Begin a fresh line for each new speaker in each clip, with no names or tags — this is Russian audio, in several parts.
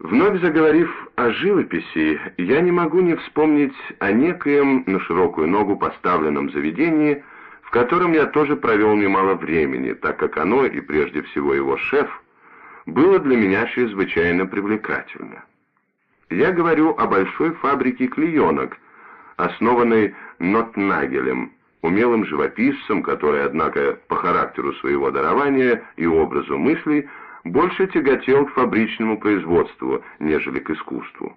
Вновь заговорив о живописи, я не могу не вспомнить о некоем на широкую ногу поставленном заведении, в котором я тоже провел немало времени, так как оно, и прежде всего его шеф, было для меня чрезвычайно привлекательно. Я говорю о большой фабрике клеенок, основанной Нотнагелем, умелым живописцем, который, однако, по характеру своего дарования и образу мыслей, больше тяготел к фабричному производству, нежели к искусству.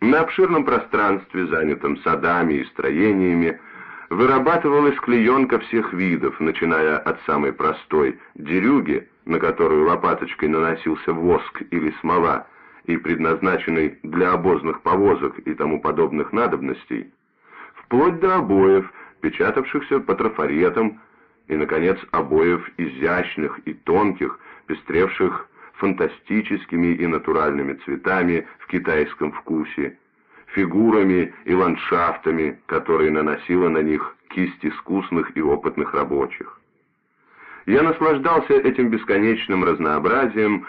На обширном пространстве, занятом садами и строениями, вырабатывалась клеенка всех видов, начиная от самой простой дерюги, на которую лопаточкой наносился воск или смола, и предназначенной для обозных повозок и тому подобных надобностей, вплоть до обоев, печатавшихся по трафаретам, и, наконец, обоев изящных и тонких, пестревших фантастическими и натуральными цветами в китайском вкусе, фигурами и ландшафтами, которые наносила на них кисть искусных и опытных рабочих. Я наслаждался этим бесконечным разнообразием,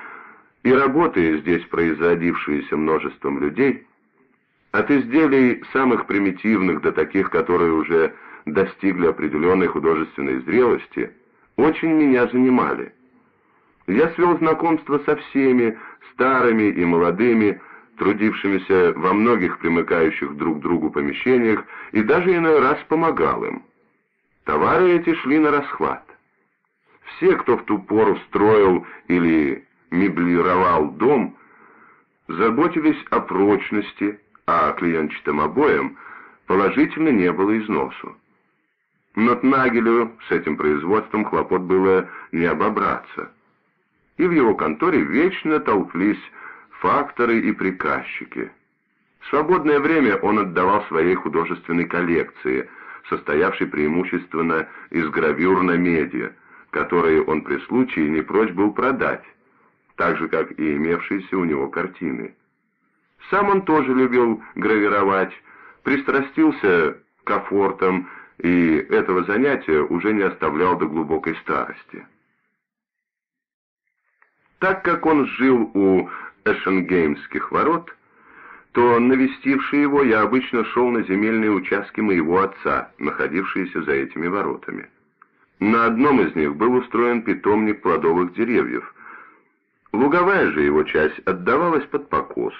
и работая здесь производившиеся множеством людей, от изделий самых примитивных до таких, которые уже достигли определенной художественной зрелости, очень меня занимали. Я свел знакомство со всеми, старыми и молодыми, трудившимися во многих примыкающих друг к другу помещениях, и даже иной раз помогал им. Товары эти шли на расхват. Все, кто в ту пору строил или меблировал дом, заботились о прочности, а клиентчатым обоям положительно не было износу. Но Тнагелю с этим производством хлопот было не обобраться. И в его конторе вечно толклись факторы и приказчики. свободное время он отдавал своей художественной коллекции, состоявшей преимущественно из гравюр на меди, которые он при случае не прочь был продать, так же, как и имевшиеся у него картины. Сам он тоже любил гравировать, пристрастился к афортам и этого занятия уже не оставлял до глубокой старости. Так как он жил у Эшенгеймских ворот, то, навестивший его, я обычно шел на земельные участки моего отца, находившиеся за этими воротами. На одном из них был устроен питомник плодовых деревьев. Луговая же его часть отдавалась под покос.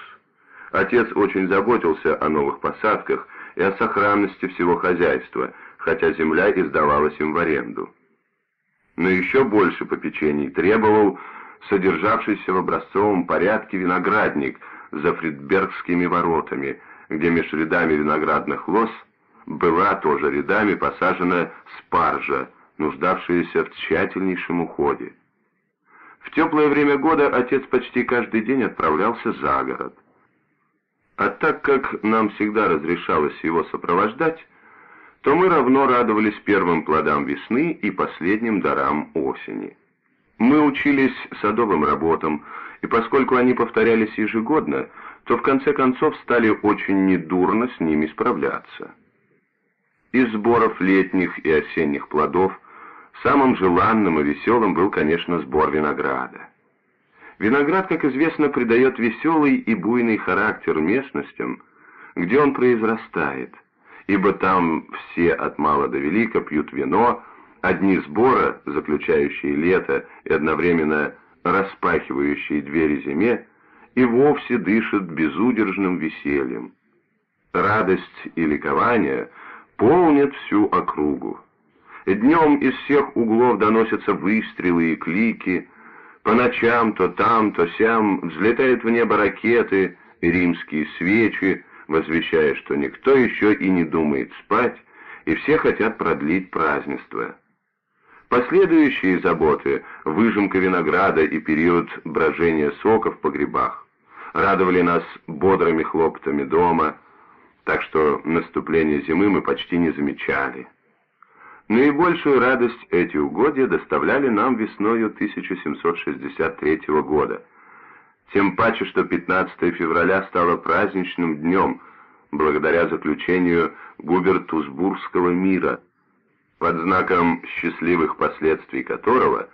Отец очень заботился о новых посадках и о сохранности всего хозяйства, хотя земля издавалась им в аренду. Но еще больше попечений требовал содержавшийся в образцовом порядке виноградник за Фридбергскими воротами, где меж рядами виноградных лоз была тоже рядами посажена спаржа, нуждавшаяся в тщательнейшем уходе. В теплое время года отец почти каждый день отправлялся за город. А так как нам всегда разрешалось его сопровождать, то мы равно радовались первым плодам весны и последним дарам осени. Мы учились садовым работам, и поскольку они повторялись ежегодно, то в конце концов стали очень недурно с ними справляться. Из сборов летних и осенних плодов самым желанным и веселым был, конечно, сбор винограда. Виноград, как известно, придает веселый и буйный характер местностям, где он произрастает, ибо там все от мала до велика пьют вино, одни сбора, заключающие лето и одновременно распахивающие двери зиме, и вовсе дышат безудержным весельем. Радость и ликование полнят всю округу. Днем из всех углов доносятся выстрелы и клики, по ночам то там, то сям взлетают в небо ракеты, римские свечи, возвещая, что никто еще и не думает спать, и все хотят продлить празднество. Последующие заботы, выжимка винограда и период брожения сока в погребах, радовали нас бодрыми хлопотами дома, так что наступление зимы мы почти не замечали. Наибольшую радость эти угодья доставляли нам весною 1763 года, тем паче, что 15 февраля стало праздничным днем, благодаря заключению Губертусбургского мира, под знаком счастливых последствий которого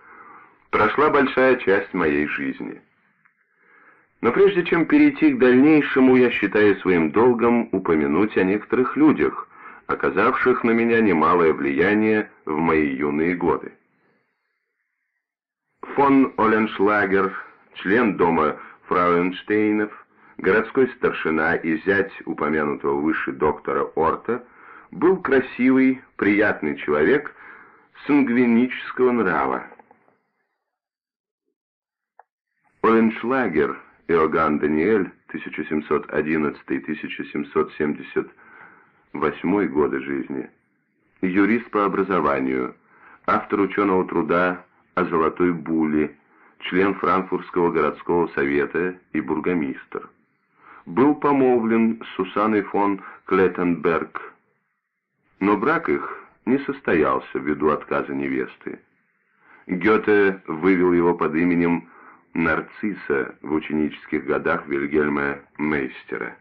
прошла большая часть моей жизни. Но прежде чем перейти к дальнейшему, я считаю своим долгом упомянуть о некоторых людях, оказавших на меня немалое влияние в мои юные годы. Фон Оленшлагер, член дома Фрауенштейнов, городской старшина и зять упомянутого выше доктора Орта, был красивый, приятный человек сангвинического нрава. Оленшлагер Иоганн Даниэль, 1711-1778 годы жизни, юрист по образованию, автор ученого труда о Золотой Буле, член Франкфуртского городского совета и бургомистр. Был помолвлен с Сусаной фон Клеттенберг, но брак их не состоялся ввиду отказа невесты. Гёте вывел его под именем нарцисса в ученических годах Вильгельма Мейстера.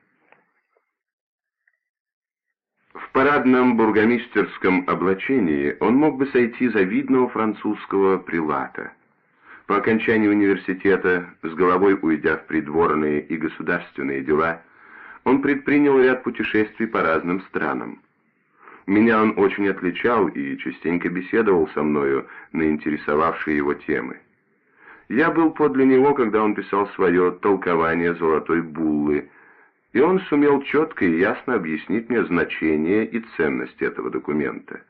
В парадном бургомистерском облачении он мог бы сойти за видного французского прилата. По окончании университета, с головой уйдя в придворные и государственные дела, он предпринял ряд путешествий по разным странам. Меня он очень отличал и частенько беседовал со мною на интересовавшие его темы. Я был подле него, когда он писал свое толкование золотой буллы, и он сумел четко и ясно объяснить мне значение и ценность этого документа.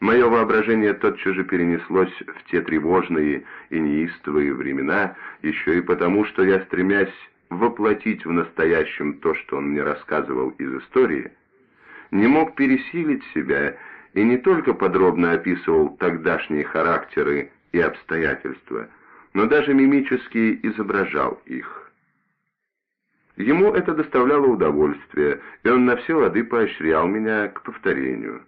Мое воображение тотчас же перенеслось в те тревожные и неистовые времена, еще и потому, что я, стремясь воплотить в настоящем то, что он мне рассказывал из истории, не мог пересилить себя и не только подробно описывал тогдашние характеры и обстоятельства, но даже мимически изображал их. Ему это доставляло удовольствие, и он на все лады поощрял меня к повторению.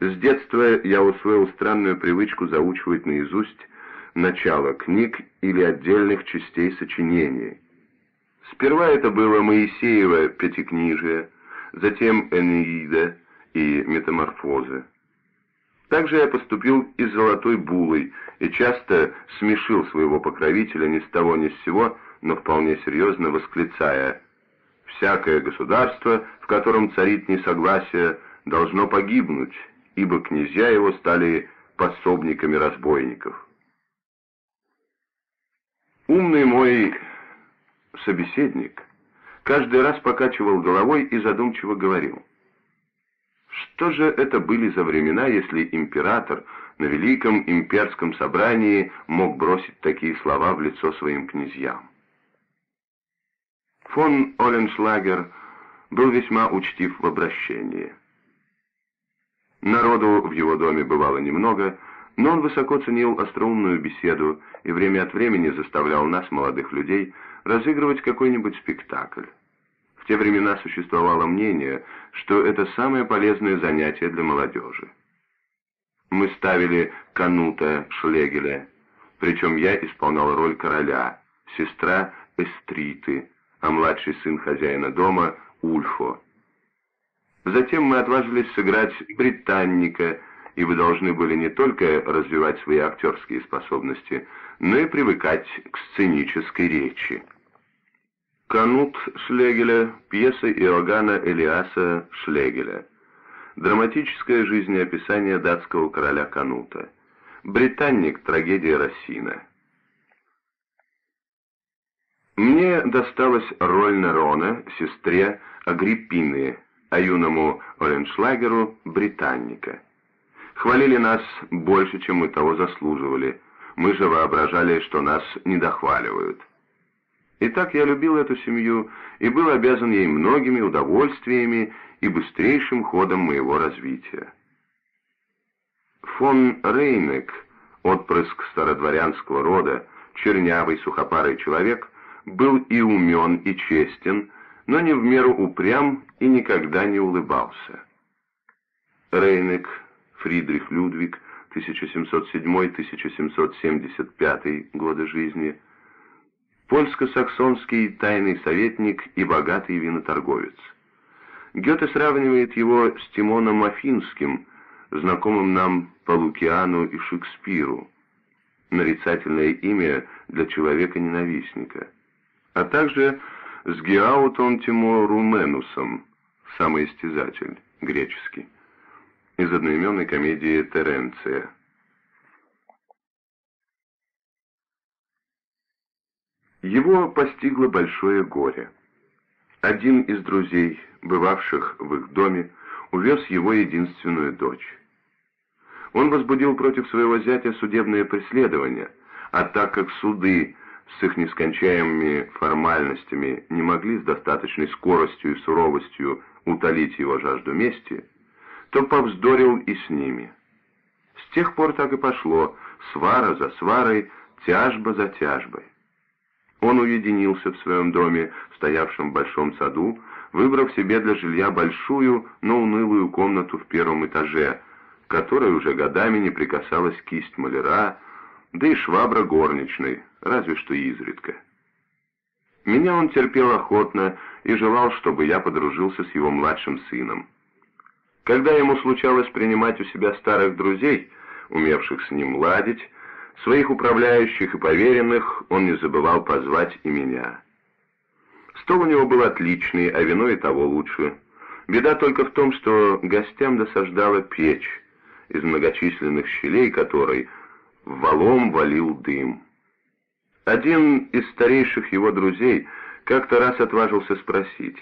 С детства я усвоил странную привычку заучивать наизусть начало книг или отдельных частей сочинений. Сперва это было Моисеево Пятикнижие, затем Энеида и Метаморфозы. Также я поступил и с золотой булой, и часто смешил своего покровителя ни с того ни с сего, но вполне серьезно восклицая «Всякое государство, в котором царит несогласие, должно погибнуть, ибо князья его стали пособниками разбойников». Умный мой собеседник каждый раз покачивал головой и задумчиво говорил – что же это были за времена, если император на Великом имперском собрании мог бросить такие слова в лицо своим князьям? Фон Оленшлагер был весьма учтив в обращении. Народу в его доме бывало немного, но он высоко ценил остроумную беседу и время от времени заставлял нас, молодых людей, разыгрывать какой-нибудь спектакль те времена существовало мнение, что это самое полезное занятие для молодежи. Мы ставили Канута Шлегеля, причем я исполнял роль короля, сестра Эстриты, а младший сын хозяина дома Ульфо. Затем мы отважились сыграть британника, и вы должны были не только развивать свои актерские способности, но и привыкать к сценической речи. Канут Шлегеля, пьеса Иоганна Элиаса Шлегеля. Драматическое жизнеописание датского короля Канута. Британник. Трагедия Рассина. Мне досталась роль Нерона, сестре Агриппины, а юному Оленшлагеру — Британника. Хвалили нас больше, чем мы того заслуживали. Мы же воображали, что нас недохваливают. Итак, я любил эту семью и был обязан ей многими удовольствиями и быстрейшим ходом моего развития. Фон Рейнек, отпрыск стародворянского рода, чернявый сухопарый человек, был и умен, и честен, но не в меру упрям и никогда не улыбался. Рейнек, Фридрих Людвиг, 1707-1775 годы жизни – польско-саксонский тайный советник и богатый виноторговец. Гёте сравнивает его с Тимоном Афинским, знакомым нам по Лукиану и Шекспиру, нарицательное имя для человека-ненавистника – а также с Геаутом Тиморуменусом, самоистязатель, греческий, из одноименной комедии Теренция. Его постигло большое горе. Один из друзей, бывавших в их доме, увез его единственную дочь. Он возбудил против своего зятя судебное преследование, а так как суды с их нескончаемыми формальностями не могли с достаточной скоростью и суровостью утолить его жажду мести, то повздорил и с ними. С тех пор так и пошло, свара за сварой, тяжба за тяжбой. Он уединился в своем доме, стоявшем в большом саду, выбрав себе для жилья большую, но унылую комнату в первом этаже, которой уже годами не прикасалась кисть маляра, да и швабра горничной, разве что изредка. Меня он терпел охотно и желал, чтобы я подружился с его младшим сыном. Когда ему случалось принимать у себя старых друзей, умевших с ним ладить, Своих управляющих и поверенных он не забывал позвать и меня. Стол у него был отличный, а вино и того лучше. Беда только в том, что гостям досаждала печь, из многочисленных щелей которой валом валил дым. Один из старейших его друзей как-то раз отважился спросить,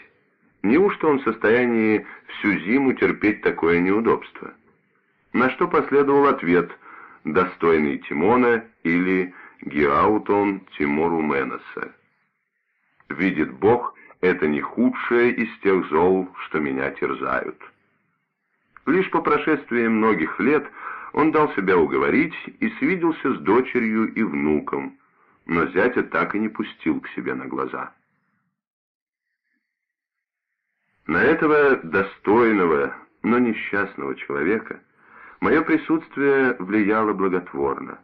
неужто он в состоянии всю зиму терпеть такое неудобство? На что последовал ответ – достойный Тимона или Геаутон Тимору Меноса. Видит Бог, это не худшее из тех зол, что меня терзают. Лишь по прошествии многих лет он дал себя уговорить и свиделся с дочерью и внуком, но зятя так и не пустил к себе на глаза. На этого достойного, но несчастного человека Мое присутствие влияло благотворно.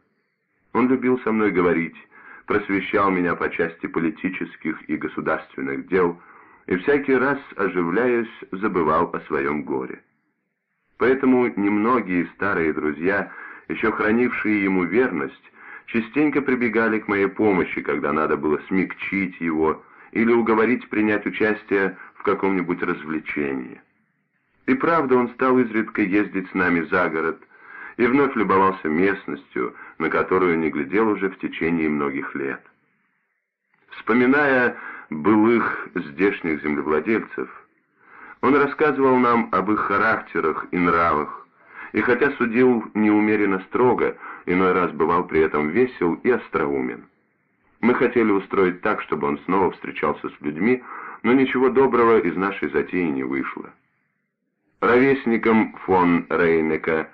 Он любил со мной говорить, просвещал меня по части политических и государственных дел, и всякий раз, оживляясь, забывал о своем горе. Поэтому немногие старые друзья, еще хранившие ему верность, частенько прибегали к моей помощи, когда надо было смягчить его или уговорить принять участие в каком-нибудь развлечении. И правда, он стал изредка ездить с нами за город и вновь любовался местностью, на которую не глядел уже в течение многих лет. Вспоминая былых здешних землевладельцев, он рассказывал нам об их характерах и нравах, и хотя судил неумеренно строго, иной раз бывал при этом весел и остроумен. Мы хотели устроить так, чтобы он снова встречался с людьми, но ничего доброго из нашей затеи не вышло. Ровесником фон Рейнека,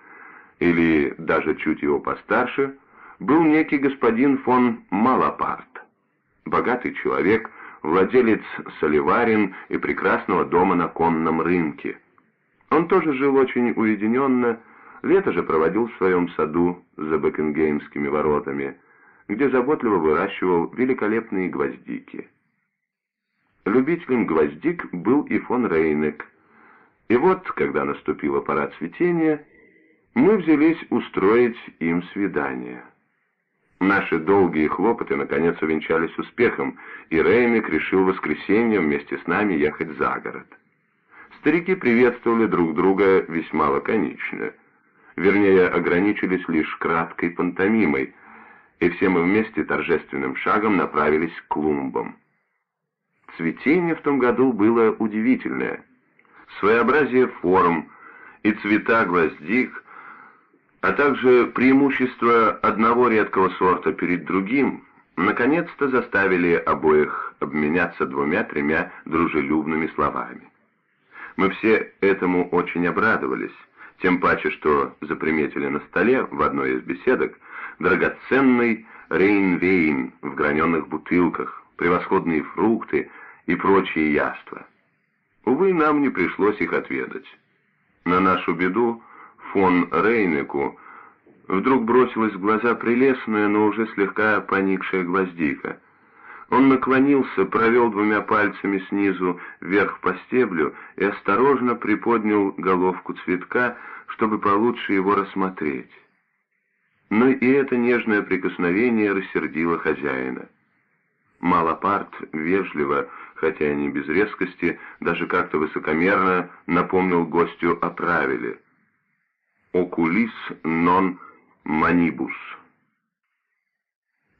или даже чуть его постарше, был некий господин фон Малапарт. Богатый человек, владелец соливарин и прекрасного дома на конном рынке. Он тоже жил очень уединенно, лето же проводил в своем саду за Бекингеймскими воротами, где заботливо выращивал великолепные гвоздики. Любителем гвоздик был и фон Рейнек – и вот, когда наступила пора цветения, мы взялись устроить им свидание. Наши долгие хлопоты наконец увенчались успехом, и Реймик решил в воскресенье вместе с нами ехать за город. Старики приветствовали друг друга весьма лаконично. Вернее, ограничились лишь краткой пантомимой, и все мы вместе торжественным шагом направились к клумбам. Цветение в том году было удивительное — своеобразие форм и цвета гвоздик, а также преимущество одного редкого сорта перед другим, наконец-то заставили обоих обменяться двумя-тремя дружелюбными словами. Мы все этому очень обрадовались, тем паче, что заприметили на столе в одной из беседок драгоценный рейнвейн в граненых бутылках, превосходные фрукты и прочие яства. Увы, нам не пришлось их отведать. На нашу беду фон Рейнеку вдруг бросилась в глаза прелестная, но уже слегка поникшая гвоздика. Он наклонился, провел двумя пальцами снизу вверх по стеблю и осторожно приподнял головку цветка, чтобы получше его рассмотреть. Но и это нежное прикосновение рассердило хозяина. Малапарт вежливо, хотя и не без резкости, даже как-то высокомерно напомнил гостю о правиле «Окулис нон манибус»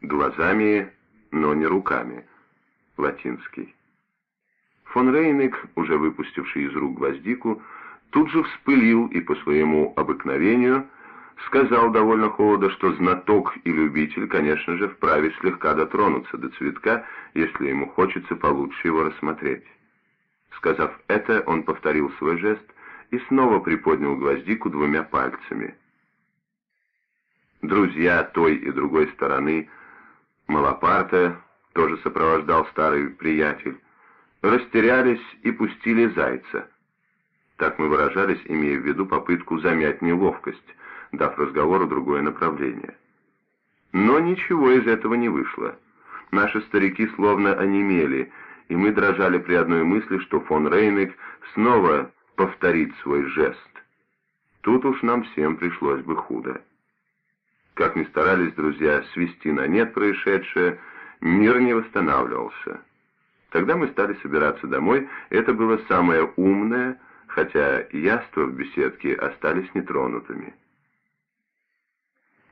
глазами, но не руками, латинский. Фон Рейник, уже выпустивший из рук гвоздику, тут же вспылил и по своему обыкновению сказал довольно холодно, что знаток и любитель, конечно же, вправе слегка дотронуться до цветка, если ему хочется получше его рассмотреть. Сказав это, он повторил свой жест и снова приподнял гвоздику двумя пальцами. Друзья той и другой стороны, Малапарта, тоже сопровождал старый приятель, растерялись и пустили зайца. Так мы выражались, имея в виду попытку замять неловкость, дав разговору другое направление. Но ничего из этого не вышло. Наши старики словно онемели, и мы дрожали при одной мысли, что фон Рейнек снова повторит свой жест. Тут уж нам всем пришлось бы худо. Как ни старались друзья свести на нет происшедшее, мир не восстанавливался. Когда мы стали собираться домой, это было самое умное, хотя яства в беседке остались нетронутыми.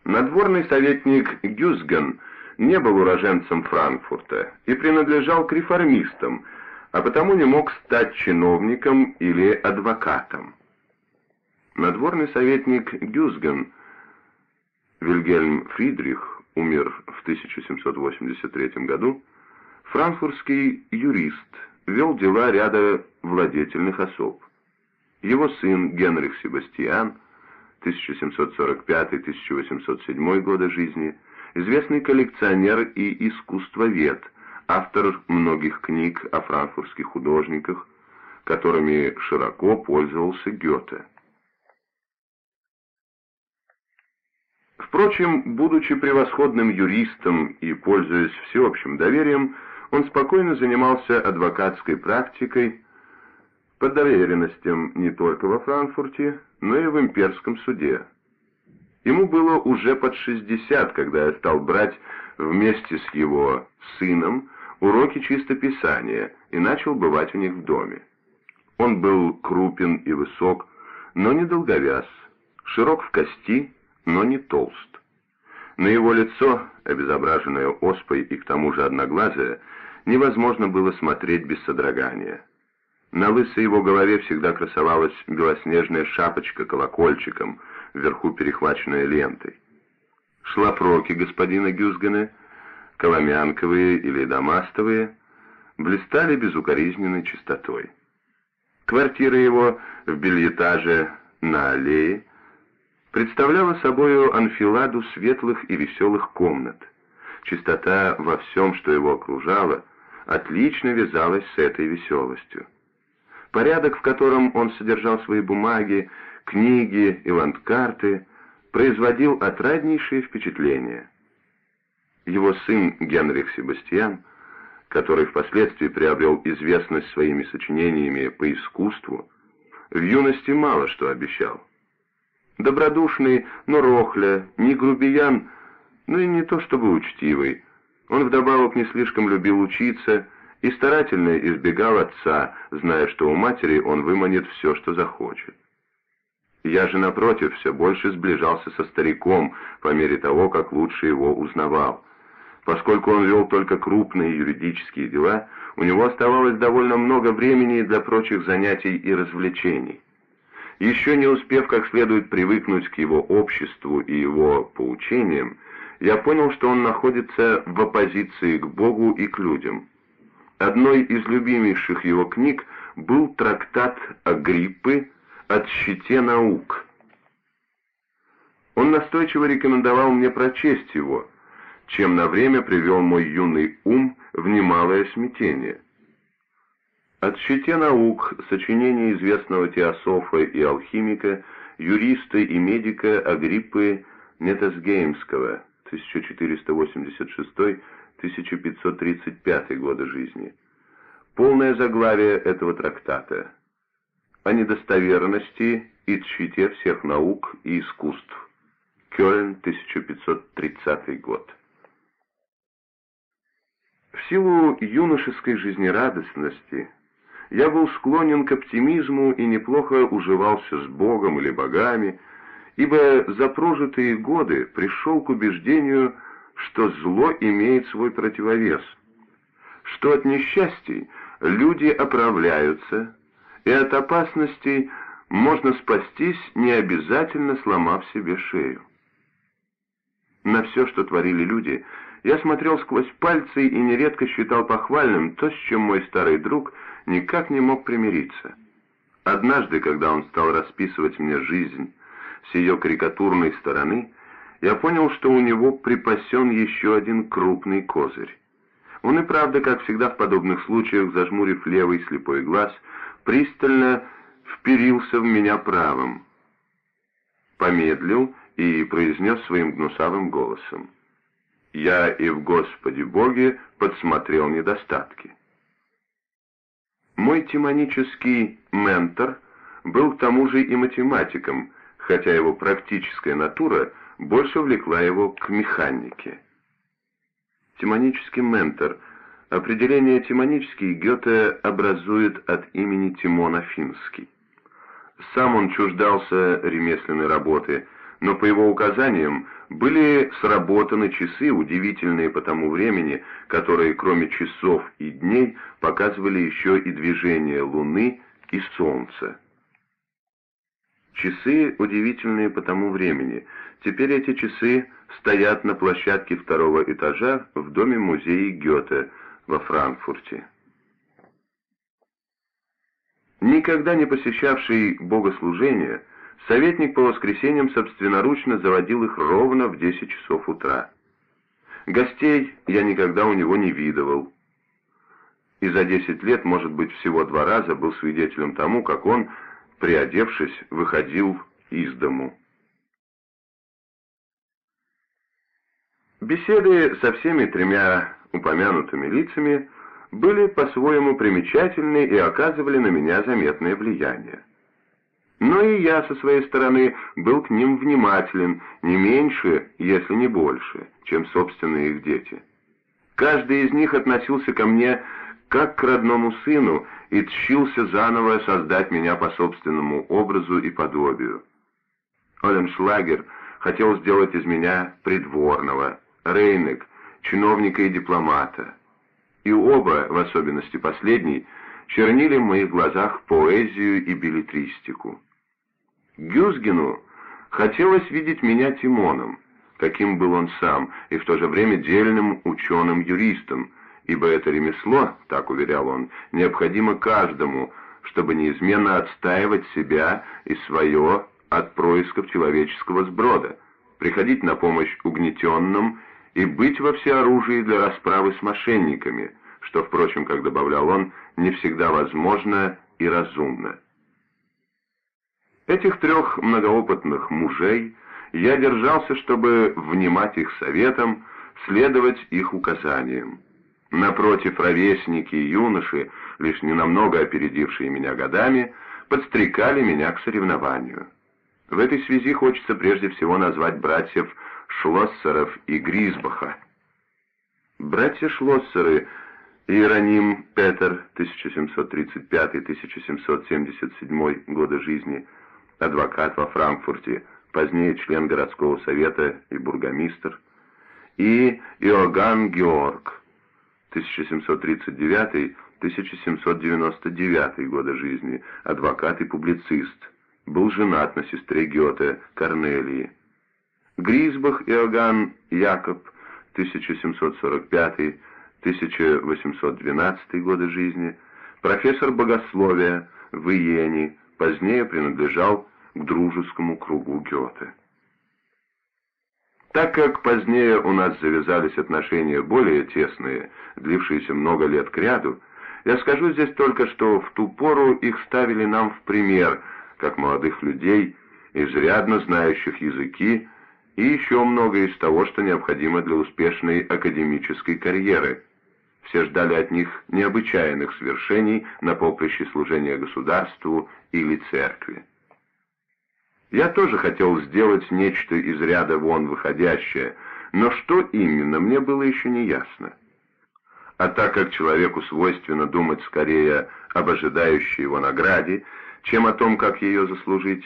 Надворный советник Гюзген не был уроженцем Франкфурта и принадлежал к реформистам, а потому не мог стать чиновником или адвокатом. Надворный советник Гюзген Вильгельм Фридрих умер в 1783 году, франкфуртский юрист, вел дела ряда владетельных особ. Его сын Генрих Себастьян, 1745-1807 года жизни, известный коллекционер и искусствовед, автор многих книг о франкфуртских художниках, которыми широко пользовался Гёте. Впрочем, будучи превосходным юристом и пользуясь всеобщим доверием, он спокойно занимался адвокатской практикой под доверенностям не только во Франкфурте, но и в имперском суде. Ему было уже под 60, когда я стал брать вместе с его сыном уроки чистописания и начал бывать у них в доме. Он был крупен и высок, но не долговяз, широк в кости но не толст. На его лицо, обезображенное оспой и к тому же одноглазое, невозможно было смотреть без содрогания. На лысой его голове всегда красовалась белоснежная шапочка колокольчиком, вверху перехваченная лентой. Шлапроки господина Гюзгена, коломянковые или дамастовые, блистали безукоризненной чистотой. Квартира его в бельетаже на аллее представляла собою анфиладу светлых и веселых комнат. Чистота во всем, что его окружало, отлично вязалась с этой веселостью. Порядок, в котором он содержал свои бумаги, книги и ландкарты, производил отраднейшее впечатление. Его сын Генрих Себастьян, который впоследствии приобрел известность своими сочинениями по искусству, в юности мало что обещал. Добродушный, но рохля, не грубиян, но и не то чтобы учтивый. Он вдобавок не слишком любил учиться и старательно избегал отца, зная, что у матери он выманит все, что захочет. Я же, напротив, все больше сближался со стариком по мере того, как лучше его узнавал. Поскольку он вел только крупные юридические дела, у него оставалось довольно много времени для прочих занятий и развлечений. Еще не успев как следует привыкнуть к его обществу и его поучениям, я понял, что он находится в оппозиции к Богу и к людям. Одной из любимейших его книг был трактат о Агриппы «От щите наук». Он настойчиво рекомендовал мне прочесть его, чем на время привел мой юный ум в немалое смятение. «От щите наук» — сочинение известного теософа и алхимика, юриста и медика Агриппы Метасгеймского, 1486 1535 года жизни. Полное заглавие этого трактата о недостоверности и тщете всех наук и искусств. Кёльн, 1530 год. В силу юношеской жизнерадостности я был склонен к оптимизму и неплохо уживался с Богом или богами, ибо за прожитые годы пришел к убеждению, что зло имеет свой противовес, что от несчастий люди оправляются, и от опасностей можно спастись, не обязательно сломав себе шею. На все, что творили люди, я смотрел сквозь пальцы и нередко считал похвальным то, с чем мой старый друг никак не мог примириться. Однажды, когда он стал расписывать мне жизнь с ее карикатурной стороны, я понял, что у него припасен еще один крупный козырь. Он и правда, как всегда в подобных случаях, зажмурив левый слепой глаз, пристально вперился в меня правым. Помедлил и произнес своим гнусавым голосом. «Я и в Господе Боге подсмотрел недостатки». Мой теманический ментор был к тому же и математиком, хотя его практическая натура больше влекла его к механике. Теманический ментор — Определение «тимонический» Гёте образует от имени Тимон Афинский. Сам он чуждался ремесленной работы, но по его указаниям были сработаны часы, удивительные по тому времени, которые кроме часов и дней показывали еще и движение Луны и Солнца. Часы, удивительные по тому времени. Теперь эти часы стоят на площадке второго этажа в доме музея Гёте – во Франкфурте. Никогда не посещавший богослужения, советник по воскресеньям собственноручно заводил их ровно в 10 часов утра. Гостей я никогда у него не видывал. И за 10 лет, может быть, всего два раза был свидетелем тому, как он, приодевшись, выходил из дому. Беседы со всеми тремя упомянутыми лицами были по-своему примечательны и оказывали на меня заметное влияние. Но и я со своей стороны был к ним внимателен, не меньше, если не больше, чем собственные их дети. Каждый из них относился ко мне как к родному сыну и тщился заново создать меня по собственному образу и подобию. Оленшлагер хотел сделать из меня придворного, Рейнек чиновника и дипломата. И оба, в особенности последний, чернили в моих глазах поэзию и билетристику. Гюзгину хотелось видеть меня Тимоном, каким был он сам, и в то же время дельным ученым-юристом, ибо это ремесло, так уверял он, необходимо каждому, чтобы неизменно отстаивать себя и свое от происков человеческого сброда, приходить на помощь угнетенным и быть во всеоружии для расправы с мошенниками, что, впрочем, как добавлял он, не всегда возможно и разумно. Этих трех многоопытных мужей я держался, чтобы внимать их советам, следовать их указаниям. Напротив, ровесники и юноши, лишь ненамного опередившие меня годами, подстрекали меня к соревнованию. В этой связи хочется прежде всего назвать братьев Шлоссеров и Гризбаха. Братья Шлоссеры Иероним Петер, 1735-1777 годы жизни, адвокат во Франкфурте, позднее член городского совета и бургомистр, и Иоганн Георг, 1739-1799 годы жизни, адвокат и публицист, был женат на сестре Гёте, Корнелии. Гризбах Иоганн Якоб, 1745-1812 годы жизни, профессор богословия в Иене, позднее принадлежал к дружескому кругу Гёте. Так как позднее у нас завязались отношения более тесные, длившиеся много лет кряду, я скажу здесь только, что в ту пору их ставили нам в пример, как молодых людей, изрядно знающих языки, и еще многое из того, что необходимо для успешной академической карьеры. Все ждали от них необычайных свершений на поприще служения государству или церкви. Я тоже хотел сделать нечто из ряда вон выходящее, но что именно, мне было еще не ясно. А так как человеку свойственно думать скорее об ожидающей его награде, чем о том, как ее заслужить,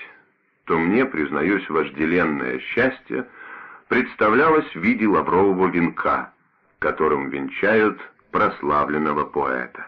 то мне, признаюсь, вожделенное счастье представлялось в виде лаврового венка, которым венчают прославленного поэта.